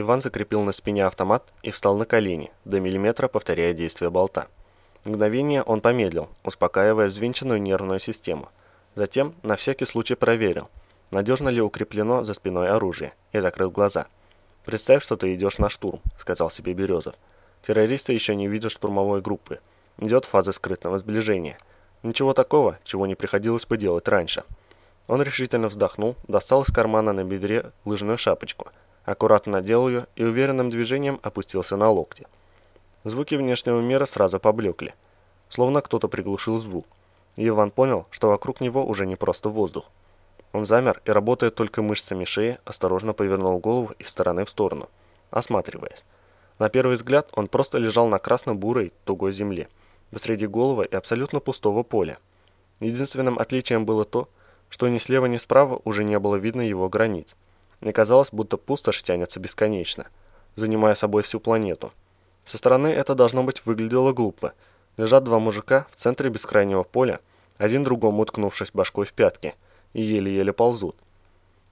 Иван закрепил на спине автомат и встал на колени, до миллиметра повторяя действие болта. Мгновение он помедлил, успокаивая взвинченную нервную систему. Затем на всякий случай проверил, надежно ли укреплено за спиной оружие, и закрыл глаза. «Представь, что ты идешь на штурм», — сказал себе Березов. «Террористы еще не видят штурмовой группы. Идет фаза скрытного сближения. Ничего такого, чего не приходилось бы делать раньше». Он решительно вздохнул, достал из кармана на бедре лыжную шапочку, аккуратно надел ее и уверенным движением опустился на локти. Звуки внешнего мира сразу поблекли, словно кто-то приглушил звук. И Иван понял, что вокруг него уже не просто воздух. Он замер и, работая только мышцами шеи, осторожно повернул голову из стороны в сторону, осматриваясь. На первый взгляд он просто лежал на красно-бурой, тугой земле, посреди голого и абсолютно пустого поля. Единственным отличием было то, что ни слева, ни справа уже не было видно его границ. Мне казалось, будто пустошь тянется бесконечно, занимая собой всю планету. Со стороны это должно быть выглядело глупо. Лежат два мужика в центре бескрайнего поля, один другому уткнувшись башкой в пятки, и еле-еле ползут.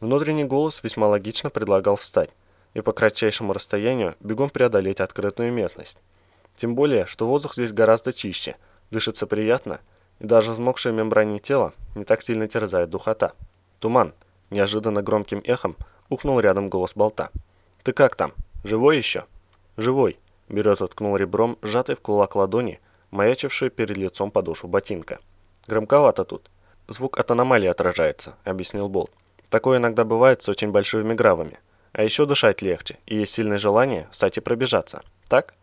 Внутренний голос весьма логично предлагал встать и по кратчайшему расстоянию бегом преодолеть открытую местность. Тем более, что воздух здесь гораздо чище, дышится приятно – и даже взмокшее мембране тела не так сильно терзает духота. Туман. Неожиданно громким эхом ухнул рядом голос болта. «Ты как там? Живой еще?» «Живой», — Береза ткнул ребром, сжатый в кулак ладони, маячившую перед лицом подошву ботинка. «Громковато тут. Звук от аномалии отражается», — объяснил Болт. «Такое иногда бывает с очень большими гравами. А еще дышать легче, и есть сильное желание стать и пробежаться. Так?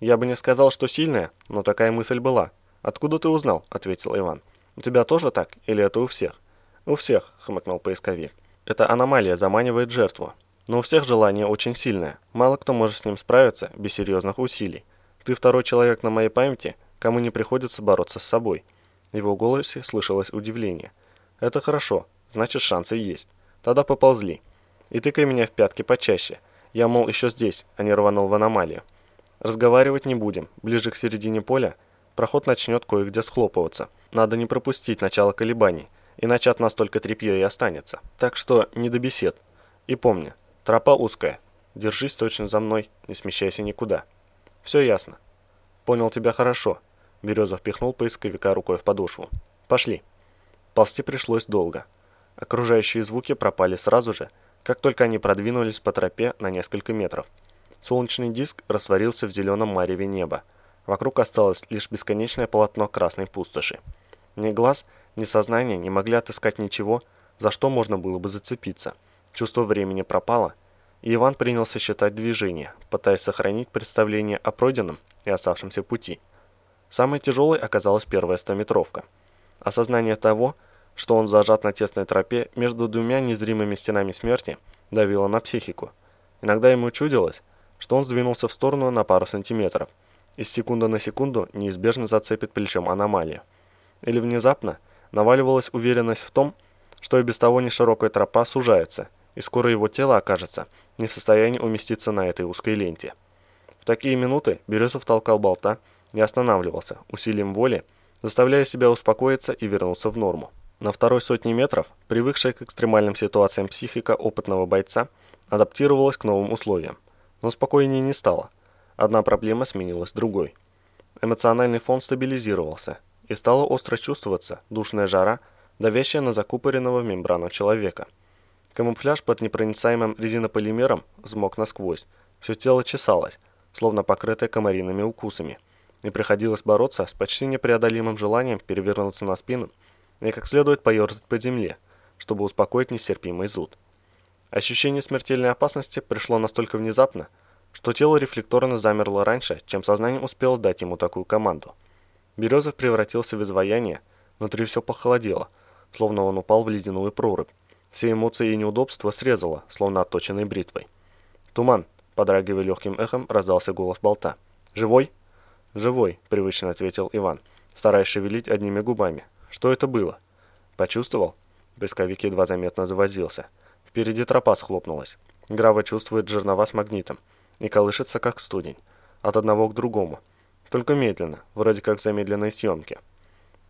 Я бы не сказал, что сильное, но такая мысль была. «Откуда ты узнал?» – ответил Иван. «У тебя тоже так? Или это у всех?» «У всех», – хмыкнул поисковик. «Это аномалия заманивает жертву. Но у всех желание очень сильное. Мало кто может с ним справиться без серьезных усилий. Ты второй человек на моей памяти, кому не приходится бороться с собой». Его голосе слышалось удивление. «Это хорошо. Значит, шансы есть. Тогда поползли. И тыкай меня в пятки почаще. Я, мол, еще здесь, а не рванул в аномалию. Разговаривать не будем. Ближе к середине поля – проход начнет кое-где схлопываться. Надо не пропустить начало колебаний, иначе от нас только тряпье и останется. Так что не до бесед. И помни, тропа узкая. Держись точно за мной, не смещайся никуда. Все ясно. Понял тебя хорошо. Березов пихнул поисковика рукой в подошву. Пошли. Ползти пришлось долго. Окружающие звуки пропали сразу же, как только они продвинулись по тропе на несколько метров. Солнечный диск растворился в зеленом мареве неба. Вокруг осталось лишь бесконечное полотно красной пустоши. Ни глаз, ни сознание не могли отыскать ничего, за что можно было бы зацепиться. Чувство времени пропало, и Иван принялся считать движения, пытаясь сохранить представление о пройденном и оставшемся пути. Самой тяжелой оказалась первая стометровка. Осознание того, что он зажат на тесной тропе между двумя незримыми стенами смерти, давило на психику. Иногда ему чудилось, что он сдвинулся в сторону на пару сантиметров – из секунды на секунду неизбежно зацепит плечом аномалия. Или внезапно наваливалась уверенность в том, что и без того неширокая тропа сужается, и скоро его тело окажется не в состоянии уместиться на этой узкой ленте. В такие минуты Березов толкал болта и останавливался, усилием воли, заставляя себя успокоиться и вернуться в норму. На второй сотни метров, привыкшая к экстремальным ситуациям психика опытного бойца, адаптировалась к новым условиям, но спокойнее не стало – Одна проблема сменилась другой. Эмоциональный фон стабилизировался, и стало остро чувствоваться душная жара, давящая на закупоренного мембрану человека. Камуфляж под непроницаемым резинополимером взмок насквозь, все тело чесалось, словно покрытое комариными укусами, и приходилось бороться с почти непреодолимым желанием перевернуться на спину и как следует поерзать по земле, чтобы успокоить нестерпимый зуд. Ощущение смертельной опасности пришло настолько внезапно, что тело рефлекторно замерло раньше, чем сознание успело дать ему такую команду. Березов превратился в изваяние, внутри все похолодело, словно он упал в ледяную прорубь. Все эмоции и неудобства срезало, словно отточенной бритвой. «Туман!» – подрагивая легким эхом, раздался голос болта. «Живой?» «Живой», – привычно ответил Иван, стараясь шевелить одними губами. «Что это было?» «Почувствовал?» Песковик едва заметно завозился. Впереди тропа схлопнулась. Грава чувствует жернова с магнитом и колышется как студень, от одного к другому, только медленно, вроде как замедленной съемке.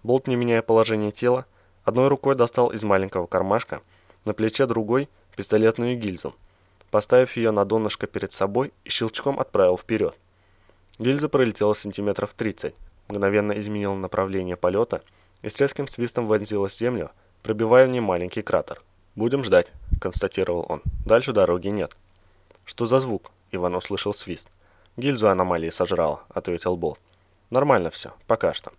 Болт, не меняя положение тела, одной рукой достал из маленького кармашка, на плече другой – пистолетную гильзу. поставив ее на донышко перед собой и щелчком отправил вперед. Гильза пролетела сантиметров 30, мгновенно изменила направление полета и с резким свистом вонзилась в землю, пробивая в ней маленький кратер. «Будем ждать», — констатировал он. «Дальше дороги нет». «Что за звук?» — Иван услышал свист. «Гильзу аномалии сожрала», — ответил Болт. «Нормально все, пока что».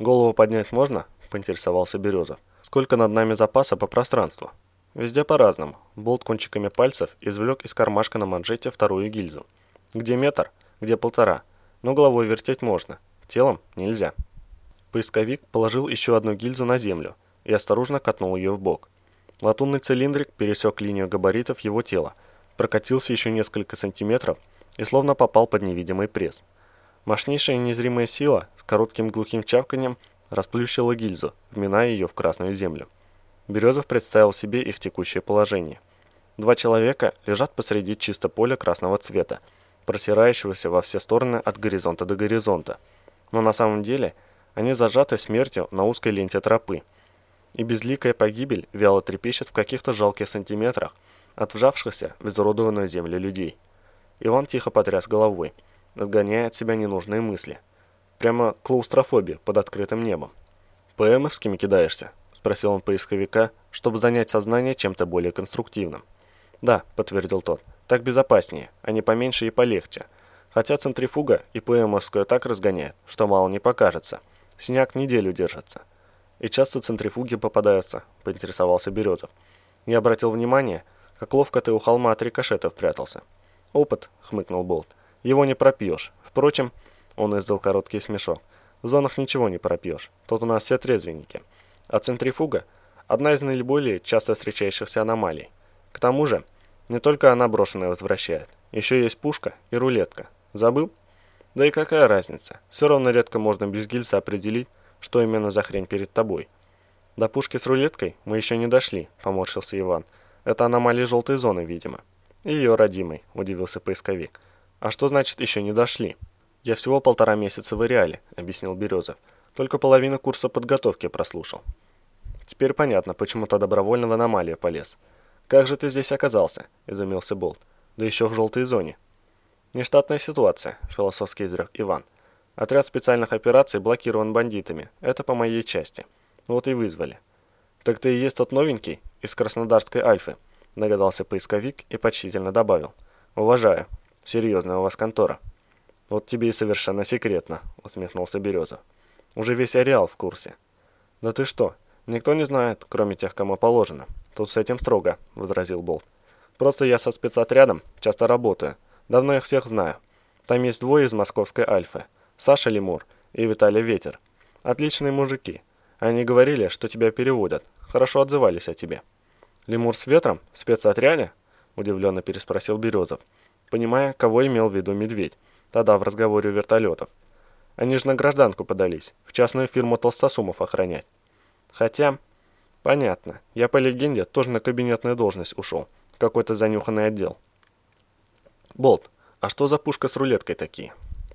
«Голову поднять можно?» — поинтересовался Березов. «Сколько над нами запаса по пространству?» «Везде по-разному». Болт кончиками пальцев извлек из кармашка на манжете вторую гильзу. «Где метр? Где полтора? Но головой вертеть можно. Телом нельзя». Поисковик положил еще одну гильзу на землю и осторожно катнул ее в бок. Латунный цилиндрик пересек линию габаритов его тела, прокатился еще несколько сантиметров и словно попал под невидимый пресс. Мощнейшая незримая сила с коротким глухим чавканием расплющила гильзу, вминая ее в красную землю. Березов представил себе их текущее положение. Два человека лежат посреди чисто поля красного цвета, просирающегося во все стороны от горизонта до горизонта. Но на самом деле они зажаты смертью на узкой ленте тропы. И безликая погибель вяло трепещет в каких-то жалких сантиметрах от вжавшихся в изуродованную землю людей. Иван тихо потряс головой, отгоняя от себя ненужные мысли. Прямо клаустрофобия под открытым небом. «ПМовскими кидаешься?» – спросил он поисковика, чтобы занять сознание чем-то более конструктивным. «Да», – подтвердил тот, – «так безопаснее, а не поменьше и полегче. Хотя центрифуга и ПМовскую так разгоняет, что мало не покажется. Синяк неделю держится». «И часто центрифуги попадаются», – поинтересовался Березов. «Я обратил внимание, как ловко ты у холма от рикошетов прятался». «Опыт», — хмыкнул Болт. «Его не пропьешь. Впрочем...» Он издал короткий смешок. «В зонах ничего не пропьешь. Тут у нас все трезвенники. А центрифуга — одна из наиболее часто встречающихся аномалий. К тому же, не только она брошенная возвращает. Еще есть пушка и рулетка. Забыл? Да и какая разница? Все равно редко можно без гильза определить, что именно за хрень перед тобой. До пушки с рулеткой мы еще не дошли, поморщился Иван. Это аномалия желтой зоны, видимо. «Ее родимый», – удивился поисковик. «А что значит еще не дошли?» «Я всего полтора месяца в Иреале», – объяснил Березов. «Только половину курса подготовки прослушал». «Теперь понятно, почему то добровольно в аномалию полез». «Как же ты здесь оказался?» – изумился Болт. «Да еще в желтой зоне». «Нештатная ситуация», – философски изрек Иван. «Отряд специальных операций блокирован бандитами. Это по моей части. Вот и вызвали». «Так ты и есть тот новенький из Краснодарской Альфы», догадался поисковик и почтительно добавил. «Уважаю. Серьезная у вас контора». «Вот тебе и совершенно секретно», — усмехнулся Береза. «Уже весь ареал в курсе». «Да ты что? Никто не знает, кроме тех, кому положено. Тут с этим строго», — возразил Болт. «Просто я со спецотрядом часто работаю. Давно их всех знаю. Там есть двое из московской Альфы. Саша Лемур и Виталий Ветер. Отличные мужики. Они говорили, что тебя переводят. Хорошо отзывались о тебе». «Лемур с ветром? Спецотряде?» – удивленно переспросил Березов, понимая, кого имел в виду медведь, тогда в разговоре у вертолетов. Они же на гражданку подались, в частную фирму толстосумов охранять. Хотя, понятно, я по легенде тоже на кабинетную должность ушел, какой-то занюханный отдел. Болт, а что за пушка с рулеткой такие?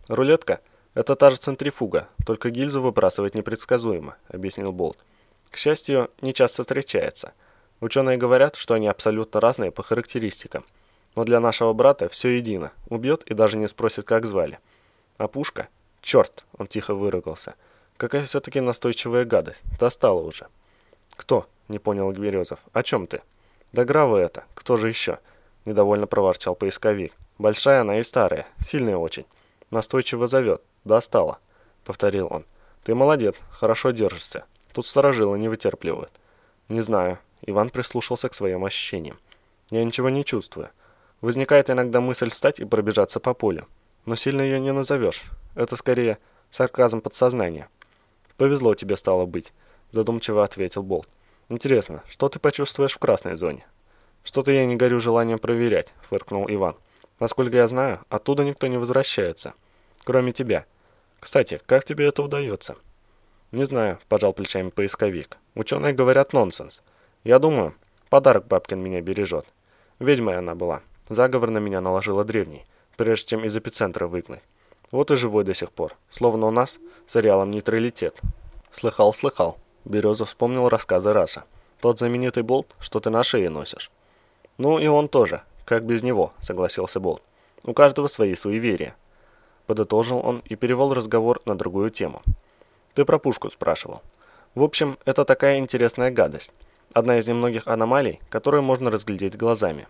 Рулетка – это та же центрифуга, только гильзу выбрасывать непредсказуемо, объяснил Болт. К счастью, не часто встречается – Ученые говорят, что они абсолютно разные по характеристикам. Но для нашего брата все едино. Убьет и даже не спросит, как звали. А пушка? Черт, он тихо выругался. Какая все-таки настойчивая гадость. Достала уже. Кто? Не понял Гверезов. О чем ты? Да гравы это. Кто же еще? Недовольно проворчал поисковик. Большая она и старая. Сильная очень. Настойчиво зовет. Достала. Повторил он. Ты молодец. Хорошо держишься. Тут сторожилы не вытерпливают. Не знаю. Иван прислушался к своим ощущениям. «Я ничего не чувствую. Возникает иногда мысль встать и пробежаться по полю. Но сильно ее не назовешь. Это скорее сарказм подсознания». «Повезло тебе стало быть», – задумчиво ответил Болт. «Интересно, что ты почувствуешь в красной зоне?» «Что-то я не горю желанием проверять», – фыркнул Иван. «Насколько я знаю, оттуда никто не возвращается. Кроме тебя. Кстати, как тебе это удается?» «Не знаю», – пожал плечами поисковик. «Ученые говорят нонсенс. Я думаю, подарок бабкин меня бережет. Ведьмой она была. Заговор на меня наложила древний, прежде чем из эпицентра выгнать. Вот и живой до сих пор. Словно у нас с ареалом нейтралитет. Слыхал, слыхал. Березов вспомнил рассказы Раса. Тот знаменитый болт, что ты на шее носишь. Ну и он тоже. как без него», — согласился Болт. «У каждого свои суеверия». Подытожил он и перевел разговор на другую тему. «Ты про пушку спрашивал. В общем, это такая интересная гадость. Одна из немногих аномалий, которую можно разглядеть глазами.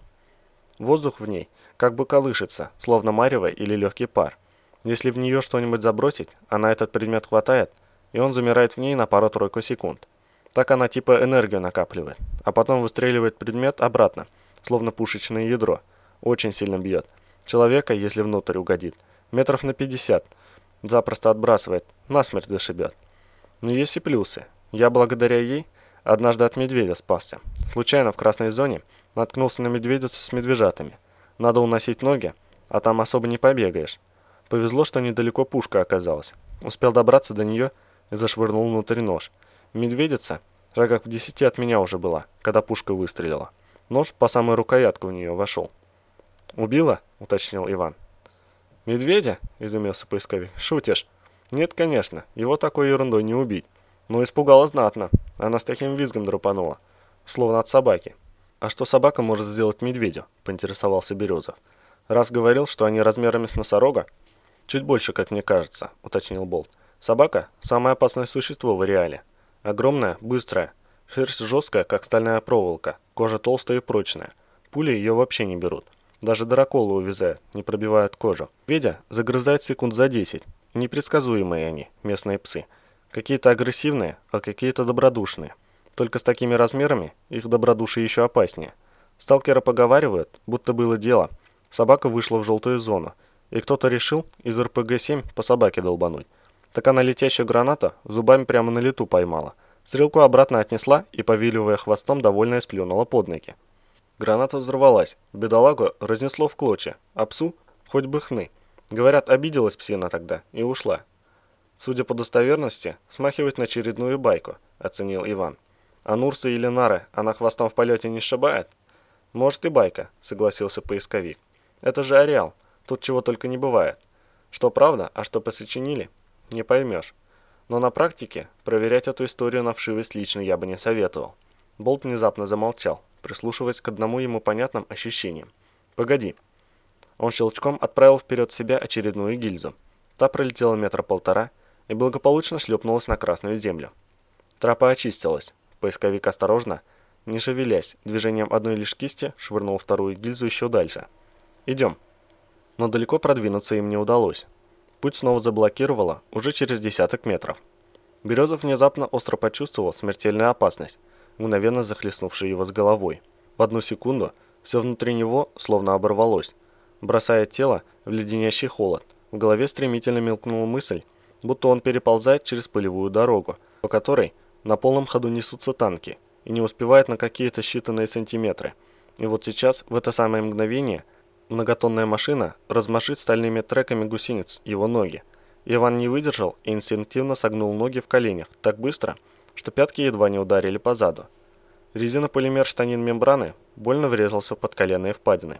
Воздух в ней как бы колышется, словно марево или легкий пар. Если в нее что-нибудь забросить, она этот предмет хватает, и он замирает в ней на пару-тройку секунд. Так она типа энергию накапливает, а потом выстреливает предмет обратно, словно пушечное ядро. Очень сильно бьет. Человека, если внутрь угодит, метров на 50, запросто отбрасывает, насмерть зашибет. Но есть и плюсы. Я благодаря ей однажды от медведя спасся. Случайно в красной зоне наткнулся на медведицу с медвежатами. Надо уносить ноги, а там особо не побегаешь. Повезло, что недалеко пушка оказалась. Успел добраться до нее и зашвырнул внутрь нож. Медведица шагах в десяти от меня уже была, когда пушка выстрелила. Нож по самой рукоятку в нее вошел. «Убила?» — уточнил Иван. «Медведя?» — изумился поисковик. «Шутишь?» «Нет, конечно, его такой ерундой не убить. Но испугала знатно. Она с таким визгом драпанула, словно от собаки». «А что собака может сделать медведю?» — поинтересовался Березов. «Раз говорил, что они размерами с носорога?» «Чуть больше, как мне кажется», — уточнил Болт. «Собака — самое опасное существо в реале. Огромная, быстрая, шерсть жесткая, как стальная проволока, кожа толстая и прочная. Пули ее вообще не берут. Даже драколы увязают, не пробивают кожу. Ведя загрызает секунд за 10. Непредсказуемые они, местные псы. Какие-то агрессивные, а какие-то добродушные. Только с такими размерами их добродушие еще опаснее. Сталкеры поговаривают, будто было дело. Собака вышла в желтую зону, и кто-то решил из РПГ-7 по собаке долбануть. Так она летящую гранату зубами прямо на лету поймала. Стрелку обратно отнесла и, повиливая хвостом, довольно сплюнула под ноги. Граната взорвалась, бедолагу разнесло в клочья, а псу хоть бы хны. Говорят, обиделась псина тогда и ушла. Судя по достоверности, смахивает на очередную байку, оценил Иван. А Нурса или Нары она хвостом в полете не сшибает? Может и байка, согласился поисковик. Это же Ареал, тут чего только не бывает. Что правда, а что посочинили, не поймешь. Но на практике проверять эту историю на вшивость лично я бы не советовал. Болт внезапно замолчал, прислушиваясь к одному ему понятным ощущениям. «Погоди». Он щелчком отправил вперед себя очередную гильзу. Та пролетела метра полтора и благополучно шлепнулась на красную землю. Тропа очистилась. Поисковик осторожно, не шевелясь, движением одной лишь кисти швырнул вторую гильзу еще дальше. «Идем». Но далеко продвинуться им не удалось. Путь снова заблокировало уже через десяток метров. Березов внезапно остро почувствовал смертельную опасность, мгновенно захлестнувшую его с головой. В одну секунду все внутри него словно оборвалось, бросая тело в леденящий холод. В голове стремительно мелькнула мысль, будто он переползает через полевую дорогу, по которой на полном ходу несутся танки, и не успевает на какие-то считанные сантиметры. И вот сейчас, в это самое мгновение – Многотонная машина размашит стальными треками гусениц его ноги. Иван не выдержал и инстинктивно согнул ноги в коленях так быстро, что пятки едва не ударили по заду. Резинополимер штанин мембраны больно врезался под коленные впадины.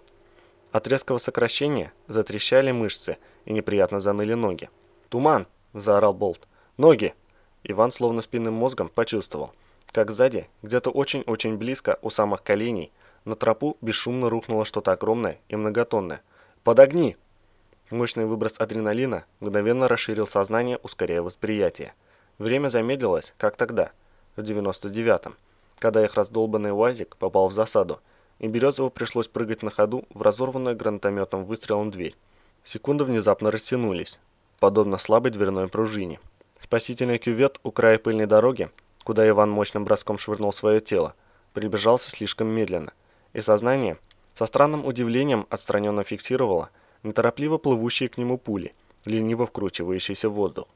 От резкого сокращения затрещали мышцы и неприятно заныли ноги. «Туман!» – заорал Болт. «Ноги!» Иван словно спинным мозгом почувствовал, как сзади, где-то очень-очень близко у самых коленей, на тропу бесшумно рухнуло что-то огромное и многотонное. «Подогни!» Мощный выброс адреналина мгновенно расширил сознание, ускоряя восприятие. Время замедлилось, как тогда, в 99-м, когда их раздолбанный УАЗик попал в засаду, и Березову пришлось прыгать на ходу в разорванную гранатометом выстрелом дверь. Секунды внезапно растянулись, подобно слабой дверной пружине. Спасительный кювет у края пыльной дороги, куда Иван мощным броском швырнул свое тело, приближался слишком медленно – и сознание со странным удивлением отстраненно фиксировало неторопливо плывущие к нему пули, лениво вкручивающиеся в воздух.